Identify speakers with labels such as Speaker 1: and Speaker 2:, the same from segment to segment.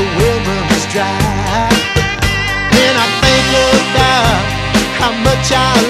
Speaker 1: the I think about how much I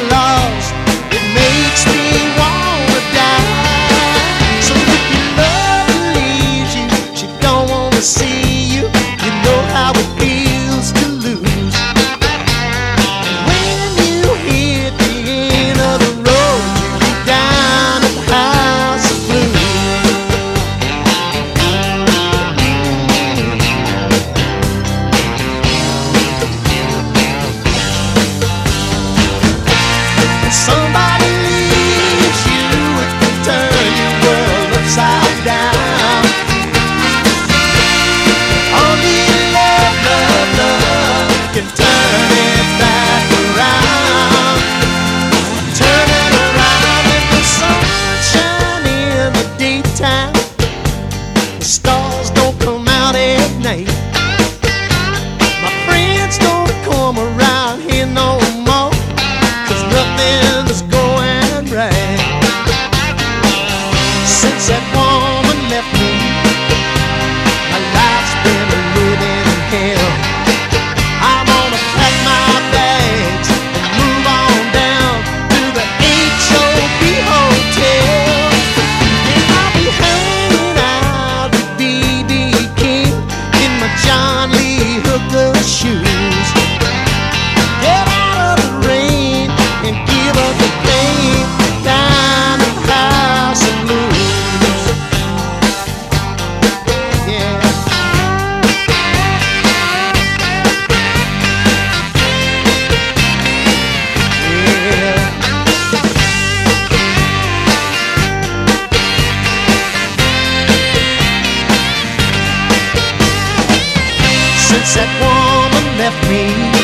Speaker 1: since that woman left me.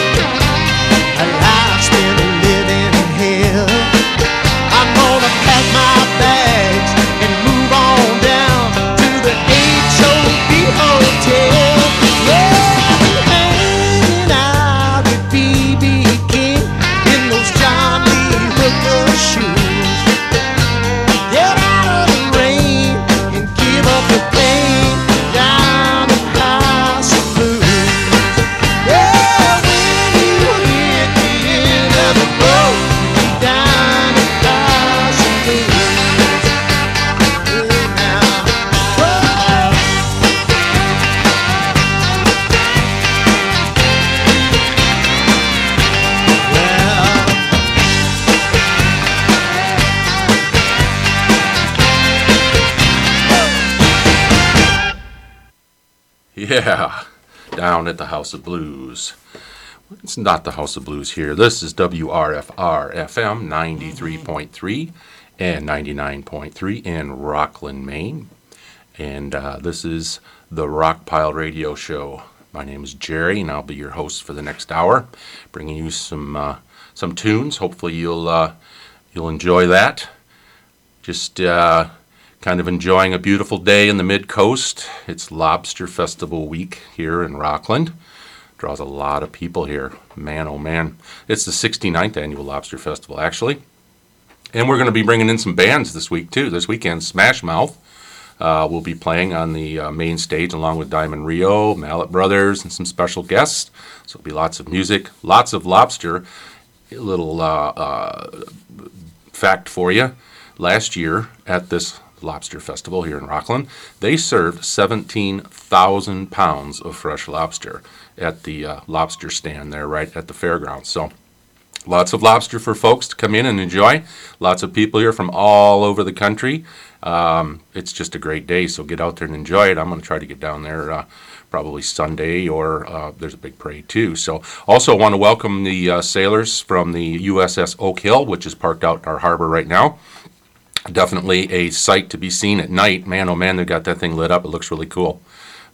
Speaker 1: at the House of Blues.
Speaker 2: It's not the House of Blues here. This is WRFR FM 93.3 and 99.3 in Rockland, Maine. And uh, this is the Rockpile Radio Show. My name is Jerry, and I'll be your host for the next hour, bringing you some uh, some tunes. Hopefully, you'll uh, you'll enjoy that. Just kind of enjoying a beautiful day in the mid coast. It's Lobster Festival week here in Rockland. Draws a lot of people here. Man, oh man. It's the 69th annual Lobster Festival, actually. And we're going to be bringing in some bands this week, too. This weekend, Smash Mouth uh, will be playing on the uh, main stage along with Diamond Rio, Mallett Brothers, and some special guests. So it'll be lots of music, lots of lobster. A little uh, uh fact for you last year at this Lobster Festival here in Rockland, they served 17,000 pounds of fresh lobster at the uh, lobster stand there right at the fairgrounds. So lots of lobster for folks to come in and enjoy. Lots of people here from all over the country. Um, it's just a great day, so get out there and enjoy it. I'm going to try to get down there uh, probably Sunday, or uh, there's a big parade too. So, also want to welcome the sailors from the USS Oak Hill, which is parked out in our harbor right now. Definitely a sight to be seen at night. Man, oh man, they've got that thing lit up. It looks really cool.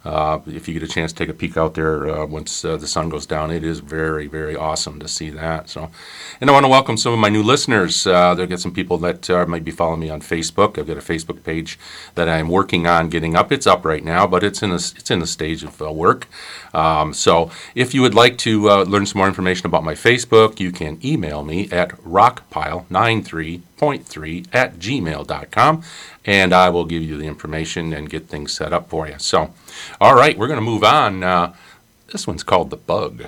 Speaker 2: Uh, if you get a chance to take a peek out there uh, once uh, the sun goes down, it is very, very awesome to see that. So, and I want to welcome some of my new listeners. Uh, there get some people that uh, might be following me on Facebook. I've got a Facebook page that I'm working on getting up. It's up right now, but it's in a, it's in the stage of work. Um, so, if you would like to learn some more information about my Facebook, you can email me at rockpile93.3 at gmail.com, and I will give you the information and get things set up for you. So. All right, we're going to move on. Uh, this one's called The Bug.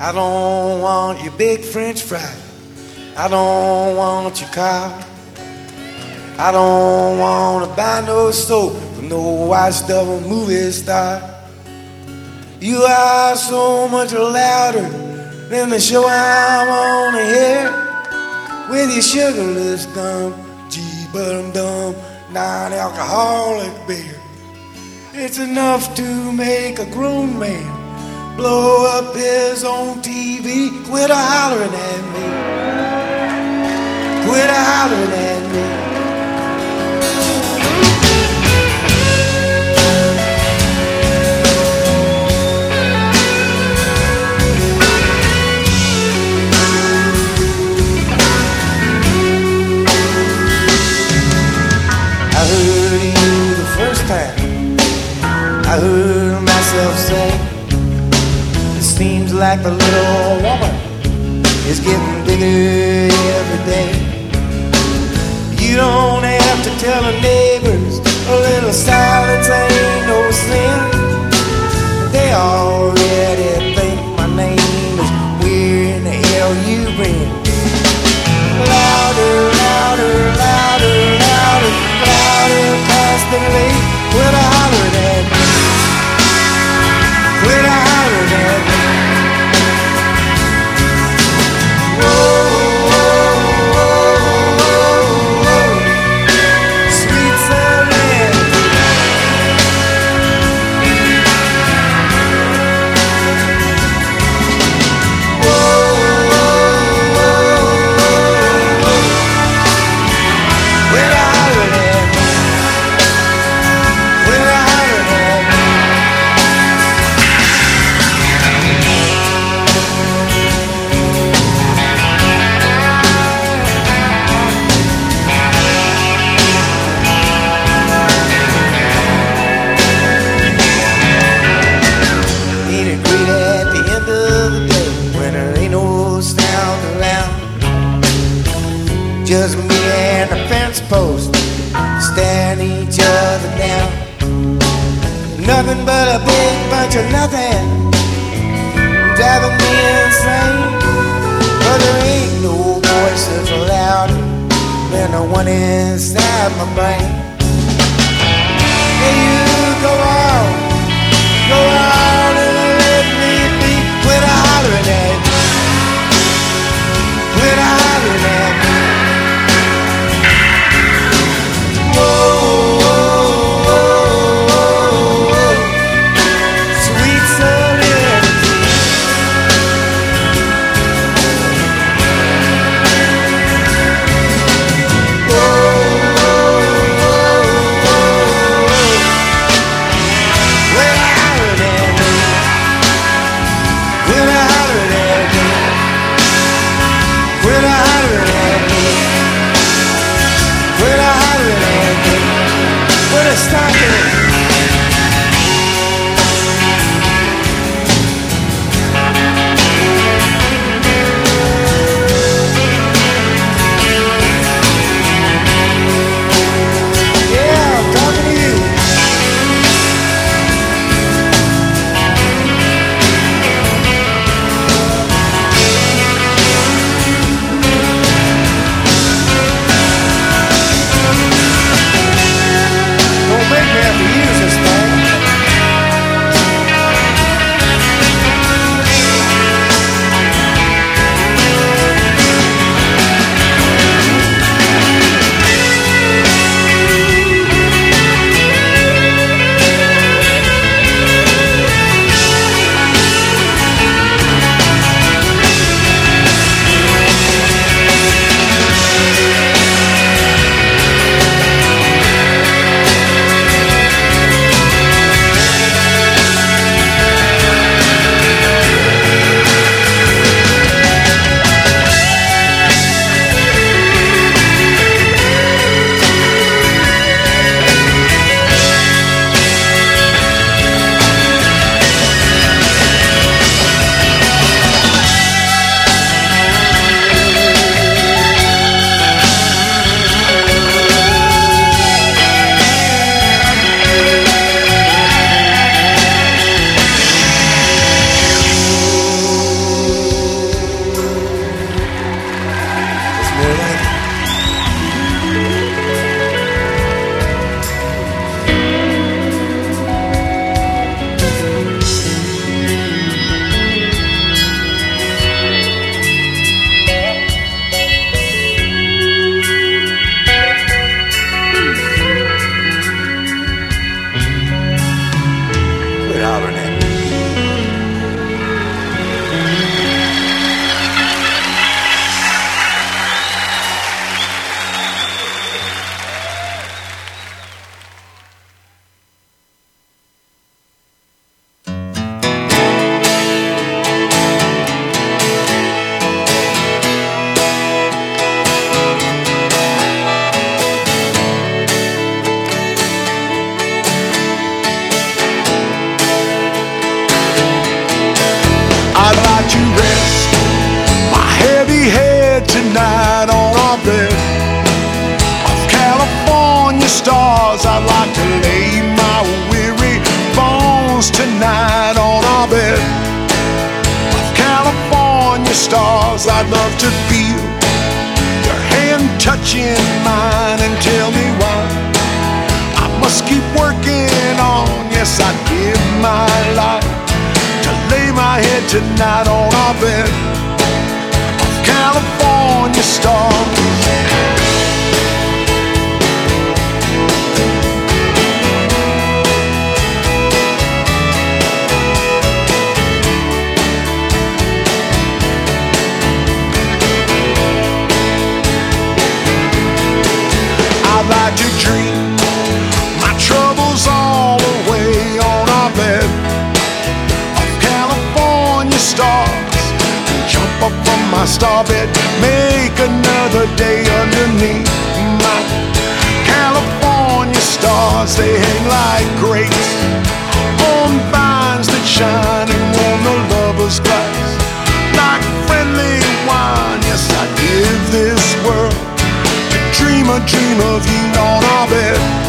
Speaker 3: I don't want your big French fry. I don't want your car. I don't want to buy no soap from no washed up movie star. You are so much louder than the show I wanna hear. With your sugarless dumb, gee, but I'm dumb, non-alcoholic beer. It's enough to make a grown man blow up his own TV. Quit a hollering at me. Quit a hollering at me. I heard you the first time. I heard myself say, like the little woman is getting bigger every day. You don't have to tell the neighbors a little silence ain't no sin. They already think my name is Where in the hell you been? Louder, louder, louder, louder, louder, constantly. Quit a
Speaker 4: I'd love to feel your hand touching mine and tell me why I must keep working on. Yes, I'd give my life to lay my head tonight on our bed star bed, make another day underneath my California stars. They hang like grapes on vines that shine and warm the lover's glass like friendly wine. Yes, I give this world to dream a dream of you on our bed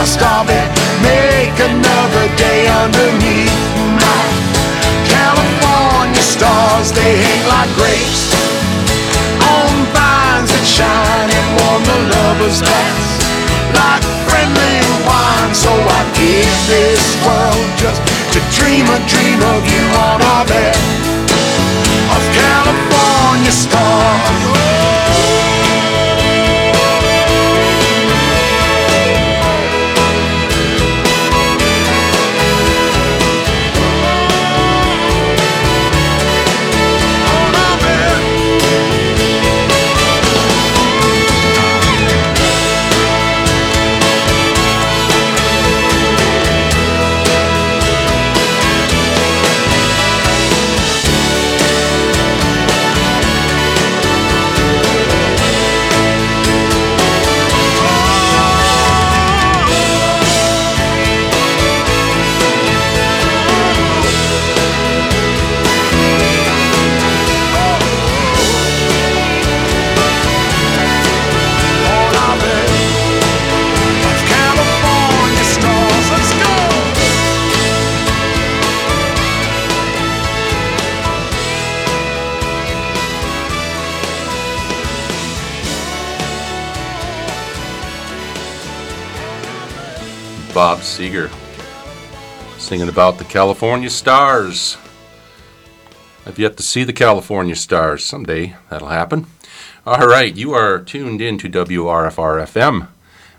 Speaker 4: my star bed, make another day underneath my California stars. They hang like grapes on vines that shine and warm the lover's glass like friendly wine. So I give this world just to dream a dream of you on our bed of California stars.
Speaker 2: Bob Seger singing about the California stars. I've yet to see the California stars. Someday that'll happen. All right, you are tuned in to WRFR FM.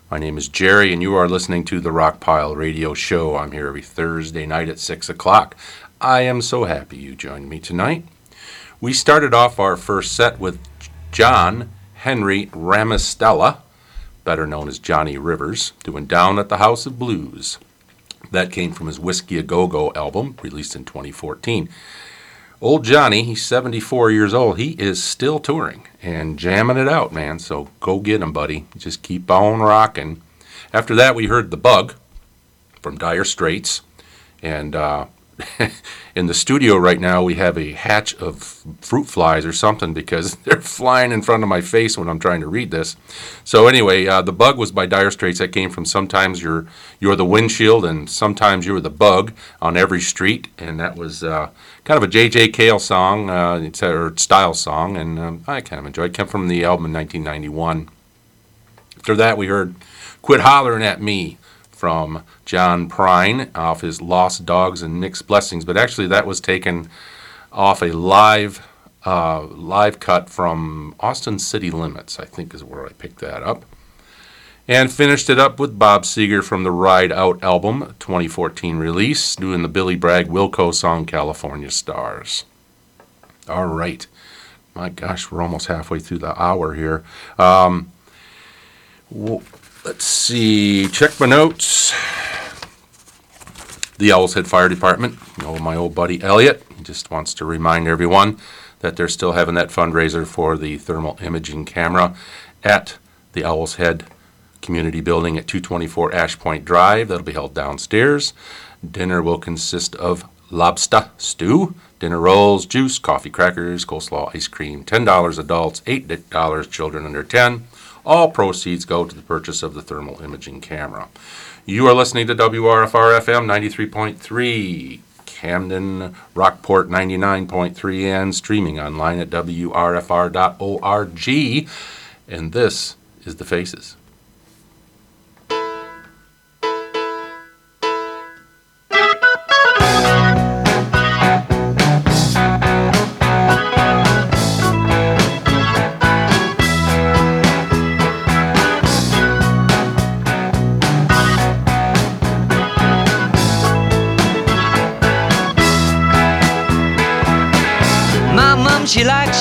Speaker 2: My name is Jerry, and you are listening to the Rockpile Radio Show. I'm here every Thursday night at 6 o'clock. I am so happy you joined me tonight. We started off our first set with John Henry Ramistella, better known as Johnny Rivers, doing Down at the House of Blues. That came from his Whiskey A Go Go album, released in 2014. Old Johnny, he's 74 years old. He is still touring and jamming it out, man. So go get him, buddy. Just keep on rocking. After that, we heard The Bug from Dire Straits. And uh, in the studio right now we have a hatch of fruit flies or something because they're flying in front of my face when I'm trying to read this. So anyway, uh, the bug was by Dire Straits. That came from sometimes you're you're the windshield and sometimes you're the bug on every street, and that was uh, kind of a J.J. Cale song, uh, it's or style song, and um, I kind of enjoyed. It came from the album in 1991. After that, we heard "Quit Hollering at Me." From John Prine off his Lost Dogs and Mixed Blessings, but actually that was taken off a live uh, live cut from Austin City Limits, I think is where I picked that up. And finished it up with Bob Seger from the Ride Out album, 2014 release, doing the Billy Bragg Wilco song California Stars. All right. My gosh, we're almost halfway through the hour here. Um, w- let's see, check my notes. The Owl's Head Fire Department, you know, my old buddy Elliot, he just wants to remind everyone that they're still having that fundraiser for the thermal imaging camera at the Owl's Head Community Building at 224 Ash Point Drive. That'll be held downstairs. Dinner will consist of lobster stew, dinner rolls, juice, coffee, crackers, coleslaw, ice cream. $10 adults, $8 children under 10. All proceeds go to the purchase of the thermal imaging camera. You are listening to WRFR FM 93.3, Camden, Rockport 99.3, and streaming online at WRFR.org. And this is The Faces.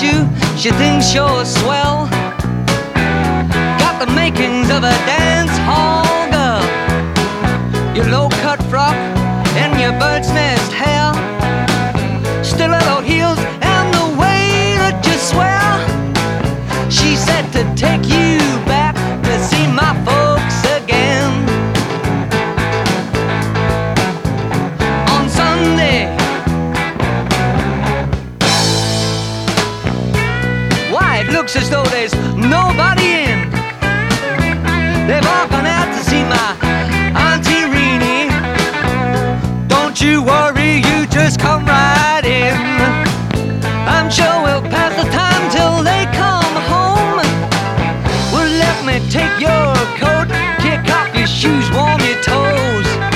Speaker 5: You, she thinks you're swell. Got the makings of a dance hall girl. Your low cut frock and your bird's nest hair. Stiletto heels and the way that you swear. She said to take you looks as though there's nobody in. They've all gone out to see my Auntie Reenie. Don't you worry, you just come right in. I'm sure we'll pass the time till they come home. Well, let me take your coat, kick off your shoes, warm your toes.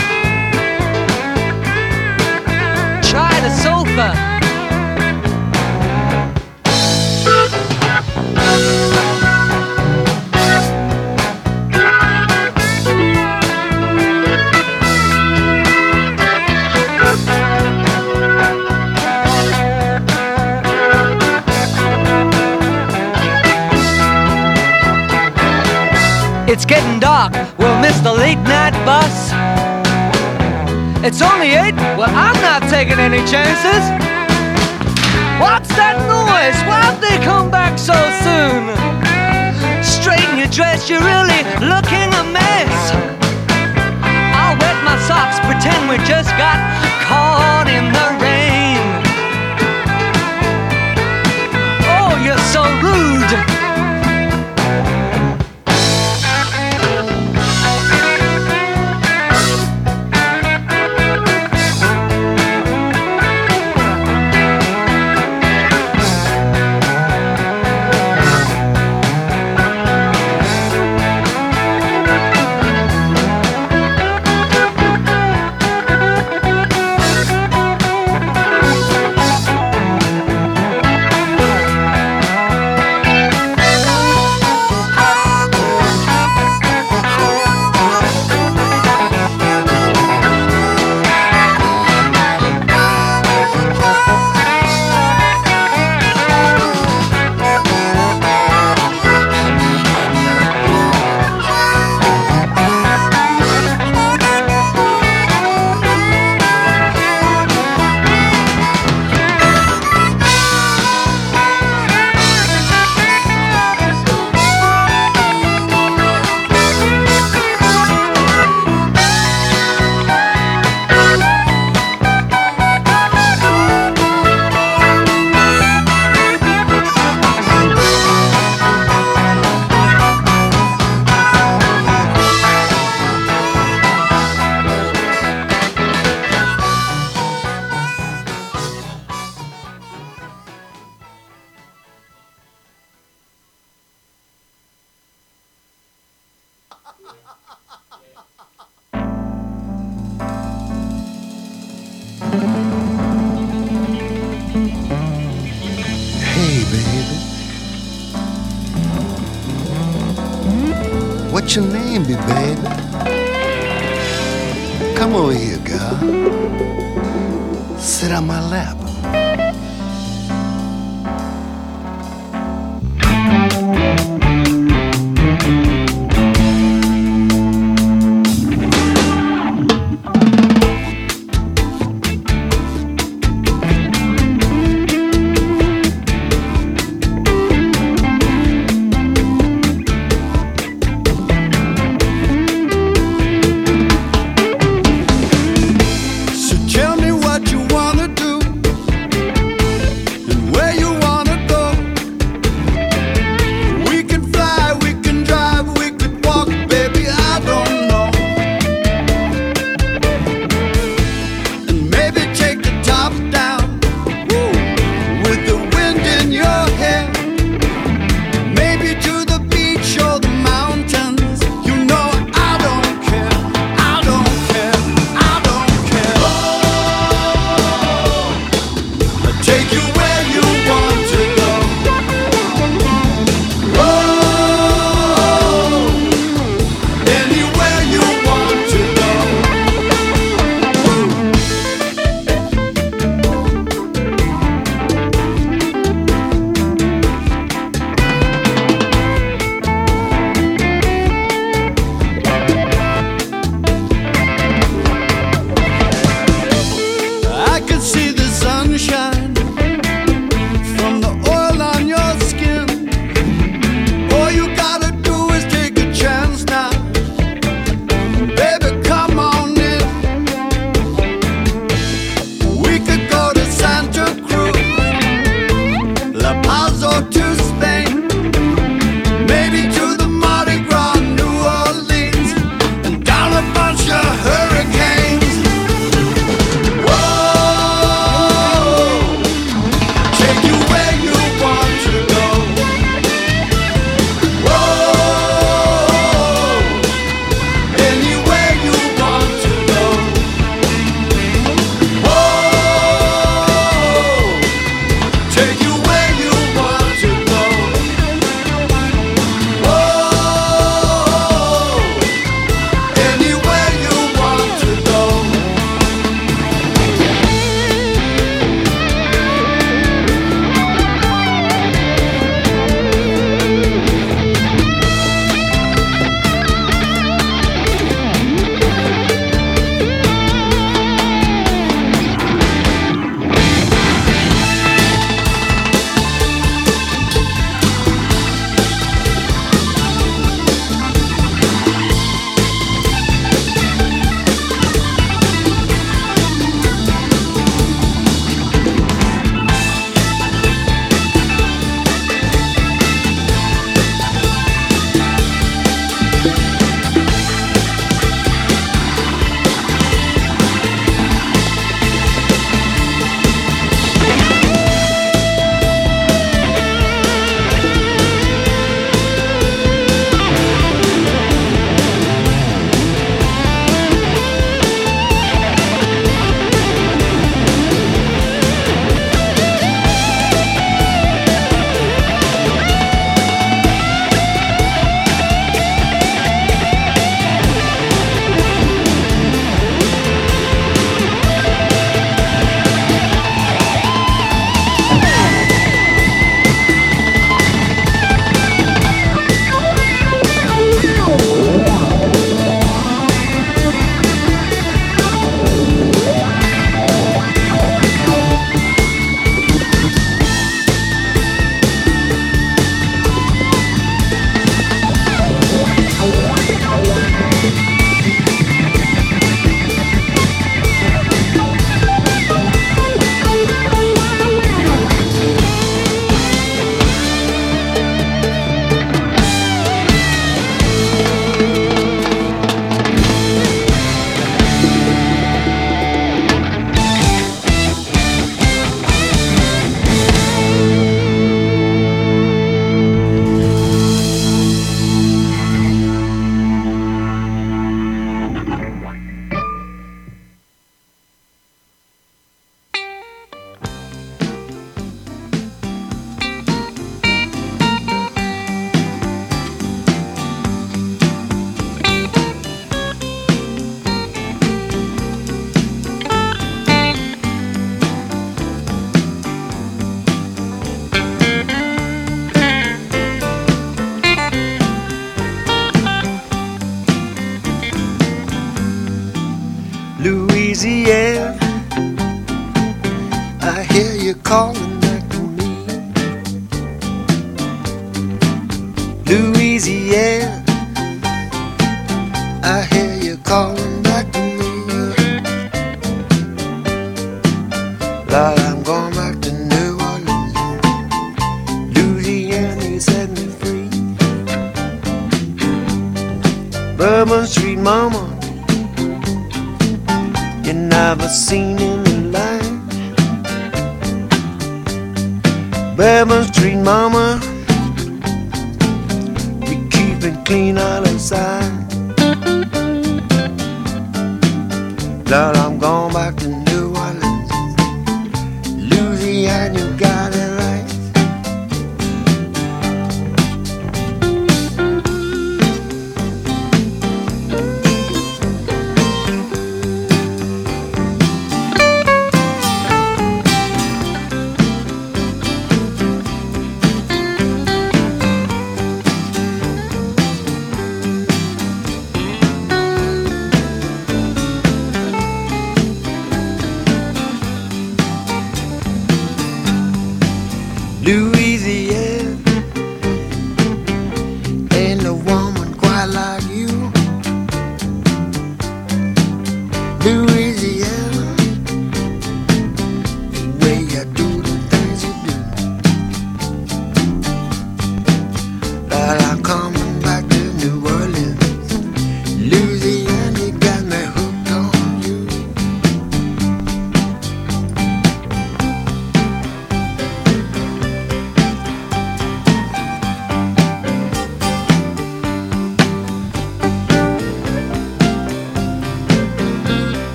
Speaker 5: Late night bus. It's only eight, well, I'm not taking any chances. What's that noise? Why'd they come back so soon? Straighten your dress, you're really looking a mess. I'll wet my socks, pretend we just got caught in the rain. Oh, you're so rude.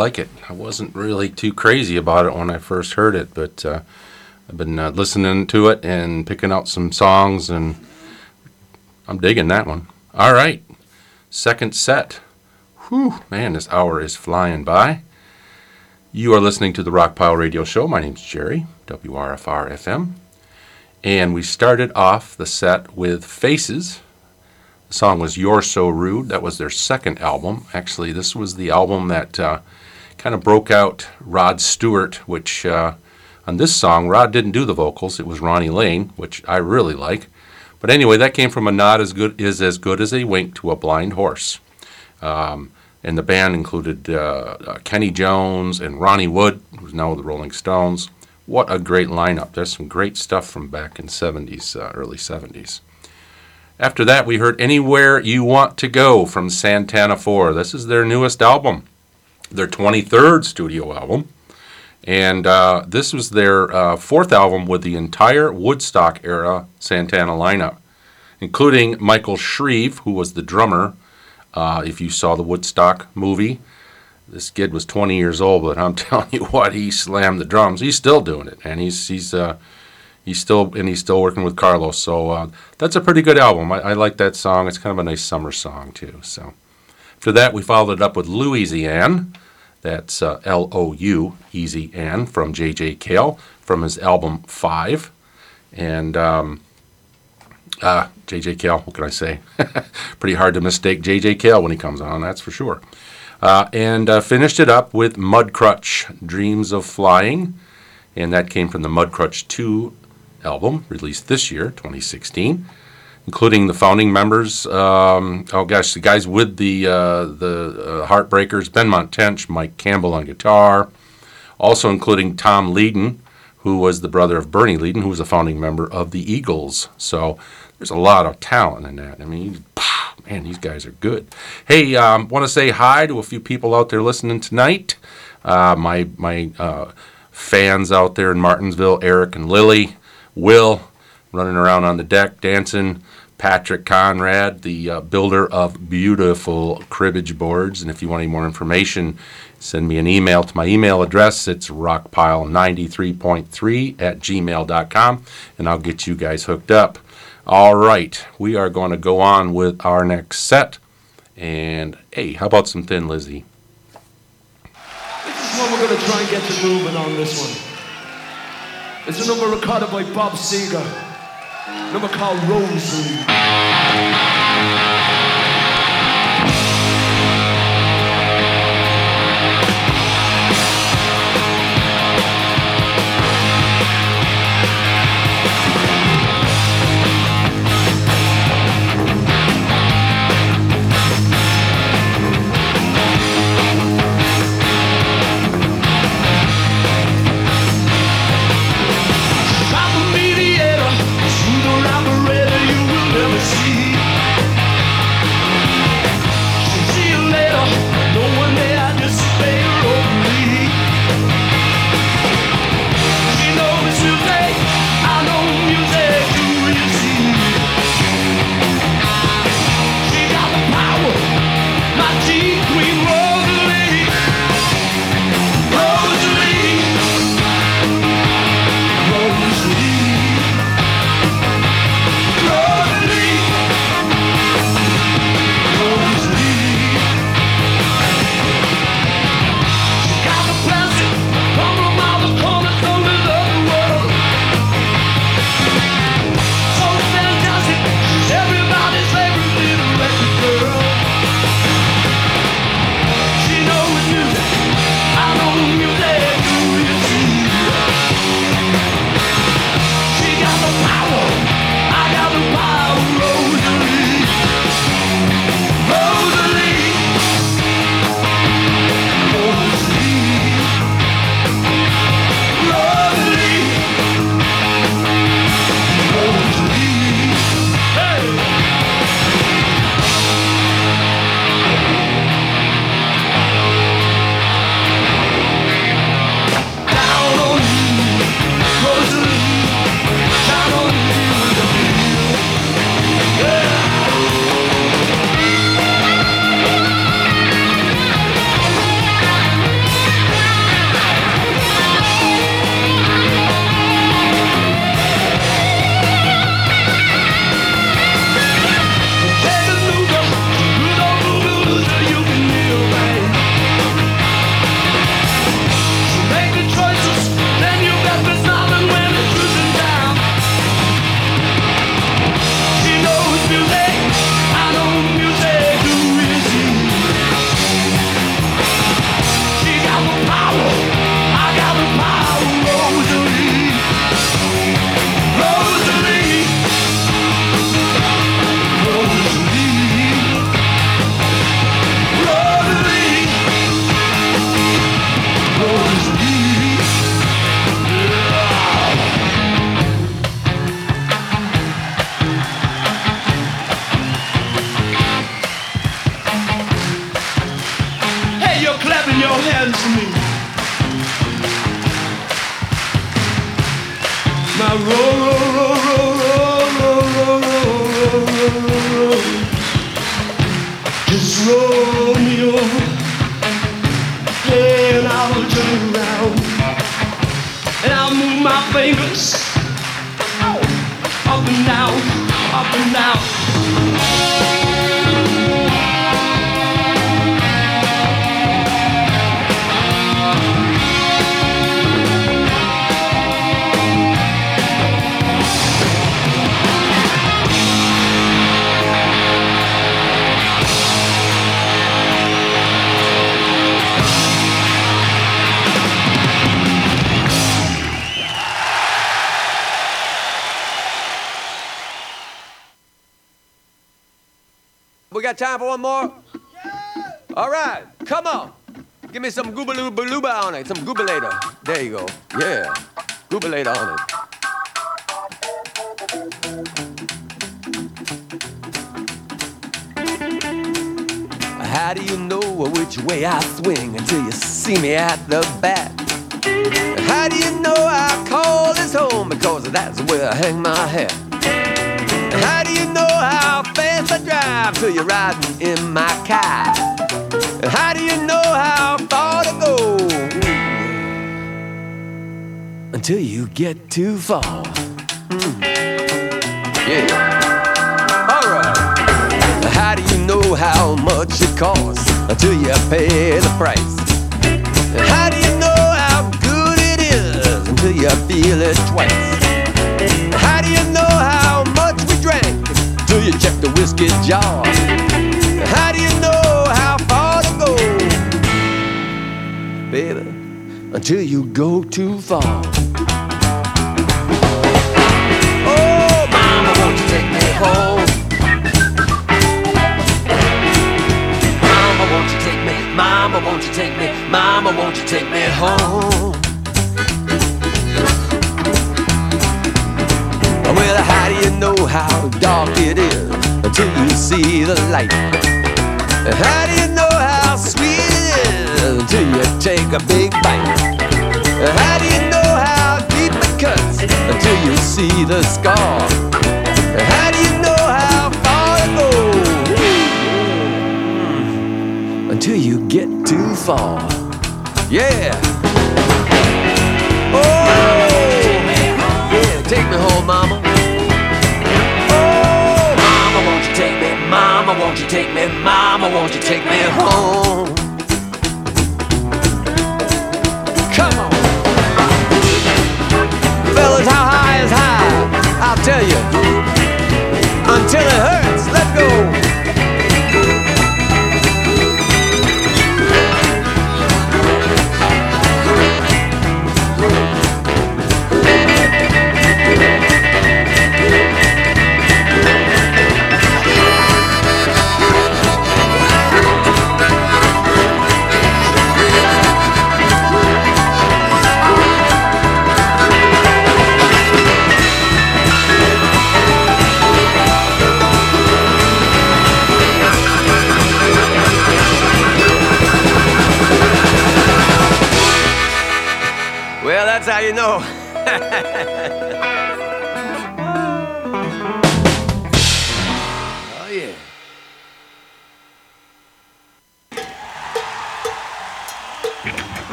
Speaker 3: Like
Speaker 2: it. I wasn't really too crazy about it when I first heard it, but uh, I've been uh, listening to it and picking out some songs, and I'm digging that one. All right, second set. Whew, man, this hour is flying by. You are listening to the Rockpile Radio Show. My name's Jerry, WRFR FM. And we started off the set with Faces. The song was You're So Rude. That was their second album. Actually, this was the album that uh, kind of broke out Rod Stewart, which uh, on this song, Rod didn't do the vocals. It was Ronnie Lane, which I really like. But anyway, that came from a nod As Good Is As Good As a Wink to a Blind Horse. Um, and the band included uh, uh, Kenny Jones and Ronnie Wood, who's now with the Rolling Stones. What a great lineup. There's some great stuff from back in 70s, uh, early 70s. After that, we heard Anywhere You Want to Go from Santana 4. This is their newest album, their 23rd studio album. And uh, this was their uh, fourth album with the entire Woodstock era Santana lineup, including Michael Shrieve, who was the drummer. Uh, if you saw the Woodstock movie, this kid was 20 years old, but I'm telling you what, he slammed the drums. He's still doing it, and he's he's he's still and he's still working with Carlos. So that's a pretty good album. I, I like that song. It's kind of a nice summer song too. So after that, we followed it up with Louisiane. That's uh, L O U Easy Ann from J.J. Cale from his album Five, and um, uh, J.J. Cale. What can I say? Pretty hard to mistake J.J. Cale when he comes on. That's for sure. Uh, and uh, finished it up with Mudcrutch Dreams of Flying, and that came from the Mudcrutch 2 album released this year, 2016, including the founding members. Um, oh gosh, the guys with the uh, the uh, Heartbreakers, Benmont Tench, Mike Campbell on guitar, also including Tom Leadon, who was the brother of Bernie Leadon, who was a founding member of the Eagles. So there's a lot of talent in that. I mean, man, these guys are good. Hey, um, want to say hi to a few people out there listening tonight. Uh, my my uh, fans out there in Martinsville, Eric and Lily, Will, running around on the deck dancing. Patrick Conrad, the uh, builder of beautiful cribbage boards. And if you want any more information, send me an email to my email address. It's rockpile93.3 at gmail.com, and I'll get you guys hooked up. All right, we are going to go on with our next set. And hey, how about some Thin Lizzy?
Speaker 6: This is one we're going to try and get to moving on this one. It's a number recorded by Bob Seger. Number called
Speaker 7: Rosalie. Got time for one more? All right, come on. Give me some goobaloo balooba on it, some goobalator. There you go. Yeah, goobalator on it. How do you know which way I swing until you see me at the bat? How do you know I call this home? Because that's where I hang my hat. How do you know how fast I drive till you're riding in my car? And How do you know how far to go? Until you get too far. Mm. Yeah. Alright. How do you know how much it costs until you pay the price? How do you know how good it is until you feel it twice? How do you you check the whiskey jar? How do you know how far to go? Baby, until you go too far. Oh, mama, won't you take me home? Mama, won't you take me? Mama, won't you take me? Mama, won't you take me home? Know how dark it is until you see the light? How do you know how sweet it is until you take a big bite? How do you know how deep it cuts until you see the scar? How do you know how far to go? Mm, Until you get too far. Yeah. Oh, yeah, take me home, mama. Won't you take me? Mama, won't you take me home? Come on. Fellas, how high is high? I'll tell you.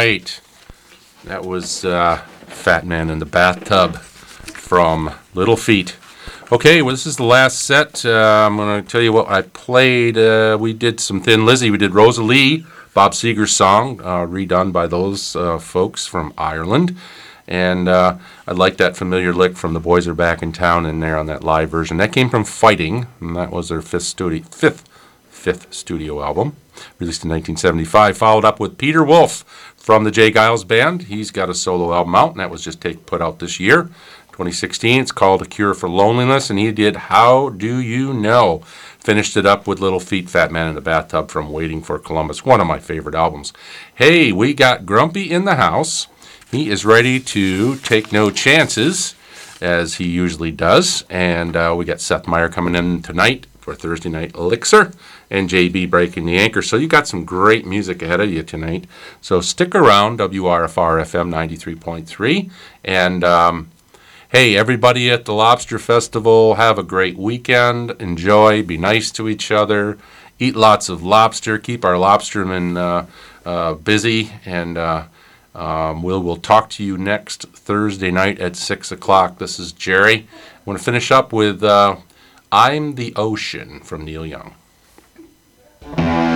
Speaker 2: Right. That was uh, Fat Man in the Bathtub from Little Feat. Okay, well, this is the last set. Uh, I'm going to tell you what I played. Uh, we did some Thin Lizzy. We did Rosalie, Bob Seger's song, redone by those folks from Ireland. And I like that familiar lick from The Boys Are Back in Town in there on that live version. That came from Fighting, and that was their fifth studio, fifth, fifth studio album, released in 1975. Followed up with Peter Wolf from the J. Geils Band. He's got a solo album out, and that was just take, put out this year, 2016. It's called A Cure for Loneliness, and he did How Do You Know? Finished it up with Little Feat, Fat Man in the Bathtub from Waiting for Columbus, one of my favorite albums. Hey, we got Grumpy in the house. He is ready to take no chances, as he usually does. And uh, we got Seth Meyer coming in tonight for Thursday Night Elixir and JB breaking the anchor. So you got some great music ahead of you tonight. So stick around, WRFR FM 93.3. And um, hey, everybody at the Lobster Festival, have a great weekend. Enjoy, be nice to each other, eat lots of lobster, keep our lobstermen uh, uh, busy, and uh, um, we'll, we'll talk to you next Thursday night at 6 o'clock. This is Jerry. I want to finish up with uh, I'm the Ocean from Neil Young.
Speaker 8: I'm